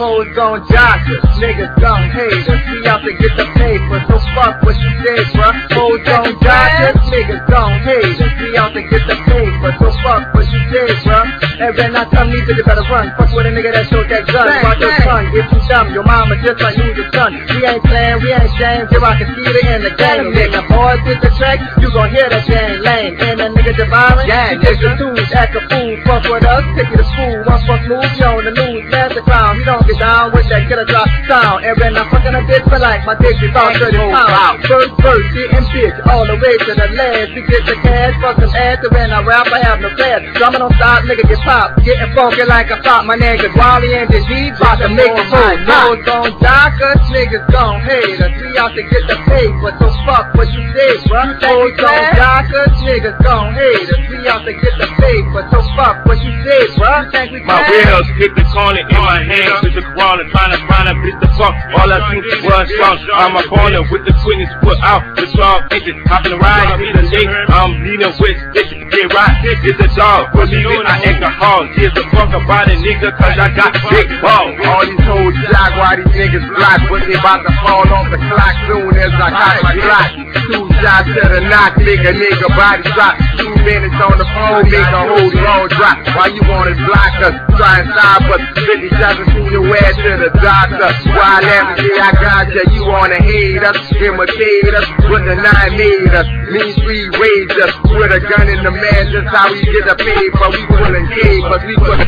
Hoes gon' jock us, niggas gon' hate us. We out to get the paper, so fuck what you say, bruh. Hoes gon' jock us, niggas gon' hate us. We out to get the paper, so fuck what you say, bruh. And when I tell me that you better run, fuck with a nigga that showed that gun. Watch your son, get you dumb. Your mama just like you the son. We ain't playing, we ain't ashamed. Here I can see it in the game, nigga. Boys get the track, you gon' hear that gang lame. And that nigga devouring, yeah, you the tools, act a fool. Fuck with us, take you to school. One fuck move, you on the news, master clown. You don't get down with that killer drop sound. And when I'm fucking a bitch for like my dick is all 30 pounds. First verse, getting bitch all the way to the last. To get the cash, fuck some ass. And when I rap, I have no class. Drumming on stop, nigga get pop. Getting funky like a pop. My niggas Wally and the G, about to make it move. Hoes gon' dock us, niggas gon' hate us. We out to get the paper, so fuck what you say, bruh. Hoes gon' dock us, niggas gon' hate us. We out to get the paper, so fuck what you say, bruh. My wheels hit the corner in my hand with the crawler, trying to find a bitch to fuck. All I do was strong. I'm a corner with the twins put out the strong engine. Hopping the ride, hit the lake. I'm leaning with sticks. Get right, it's a dog. Believe it, I ain't a hog. Gives a fuck about a nigga, cause I got big balls. All these hoes jock while these niggas block, but they about to fall off the clock soon as I got my Glock. Two shots to the knock, nigga, nigga, body drop. Two minutes on the phone, make a whole long drop. Why you wanna block us? Try and stop us. 50 shots and send your ass to the doctor. Why every day I got ya, you wanna hate us, imitate us, but the nine made us. Mean street raised us, with a gun in the man, just how we get the paper. We pulling capers, we put.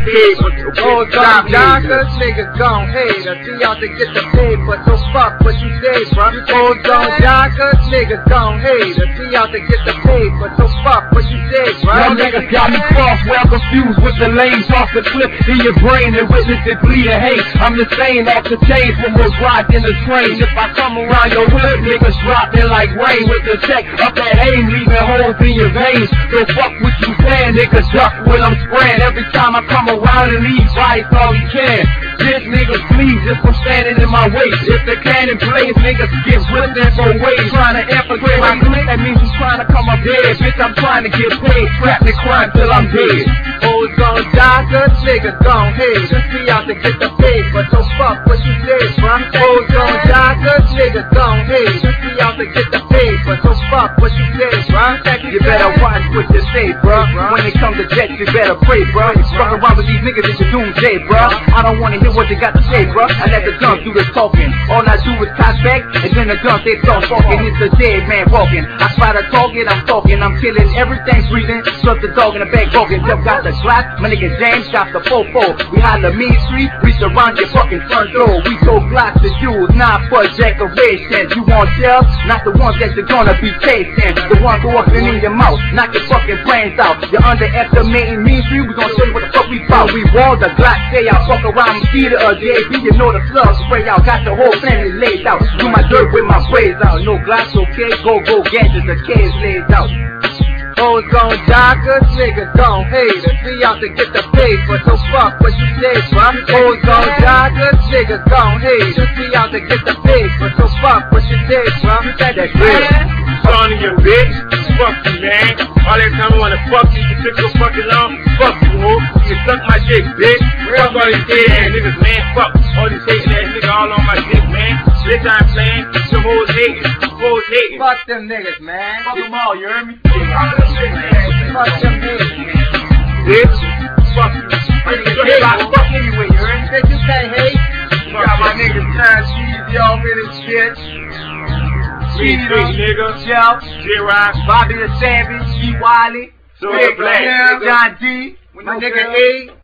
Hoes gon' dock us, niggas gon' hate us. We out to get the paper, so fuck what you say, bruh. Gon' dock us, niggas gon' hate us. We out to get the paper, so fuck what you say, bruh. Y'all niggas got me crossed, well confused with the lanes off the clip in your brain and witness it bleed and hate. I'm the same off the chain from what's right in the train. If I come around your whip, niggas drop it like rain with the check up that aim, leaving holes in your veins. So fuck with you saying, niggas duck when I'm spraying. Every time I come around and leave right all he can. This niggas flee just from standing in my way. If the cannon plays, niggas get whipped in for ways. Trying to infiltrate my clique, that means you trying to come up dead. Bitch, I'm trying to get paid, trapped in crime till I'm dead. Oh, Hoes gon' dock us, niggas gon' hate us. We out to get the paper, so fuck what you say, bruh. Oh, Hoes gon' dock us, niggas gon' hate We out to get the paper, so fuck what you say, bruh. You better watch what you say, bruh. When it comes to jets, you better pray, bruh. Fuck around with these niggas, it's your doomsday, bruh. I don't wanna hear what you got to say, bruh. I let the guns do the talking. All I do is cock back, and then the guns they start talking. It's a dead man walking. I spot a target, I'm talking. I'm killing everything breathing. Stuff the dog in the back walking. Just got the glass, my nigga James got the 4-4. We holla Mean Street, reach around your fucking front door. We sold blocks to jewels, not for decorations. You want shells, not the ones that you're gonna be chasing. The ones up and in your mouth, knock your fucking brains out. You're underestimating me, Street, we gon' show you what the fuck we bout. We wall the Glock, stay out, fuck around, theater or JB, you know the slug spray out. Got the whole family laid out. Do my dirt with my braids out. No glass, okay, go, go, gadgets, the kids laid out. Hoes gon' dock us, niggas gon' hate us. We out to get the paper, so fuck what you say, bruh. Hoes gon' dock us, niggas gon' hate us. We out to get the paper, so fuck what you say, bruh. That's real. Son of your bitch, fuck you, man. All that time I wanna fuck you, you took so fucking long. Fuck you, ho. You suck my dick, bitch. Fuck all these dead ass niggas, man. Fuck all these hating ass niggas all on my dick, man. Bitch, I'm playing. Some hoes hating. Hoes hating. Fuck them niggas, man. Fuck them all, you heard me? Fuck them niggas, man. Bitch, fuck you. Niggas hate, I fuck anyway, you heard me? Bitch, you can't hate. Got my niggas trying cheesy off in this shit. Sweet nigga. Jeff, J-Rock. Bobby the Savage, G. Wiley, Silver Black. John D, My nigga A,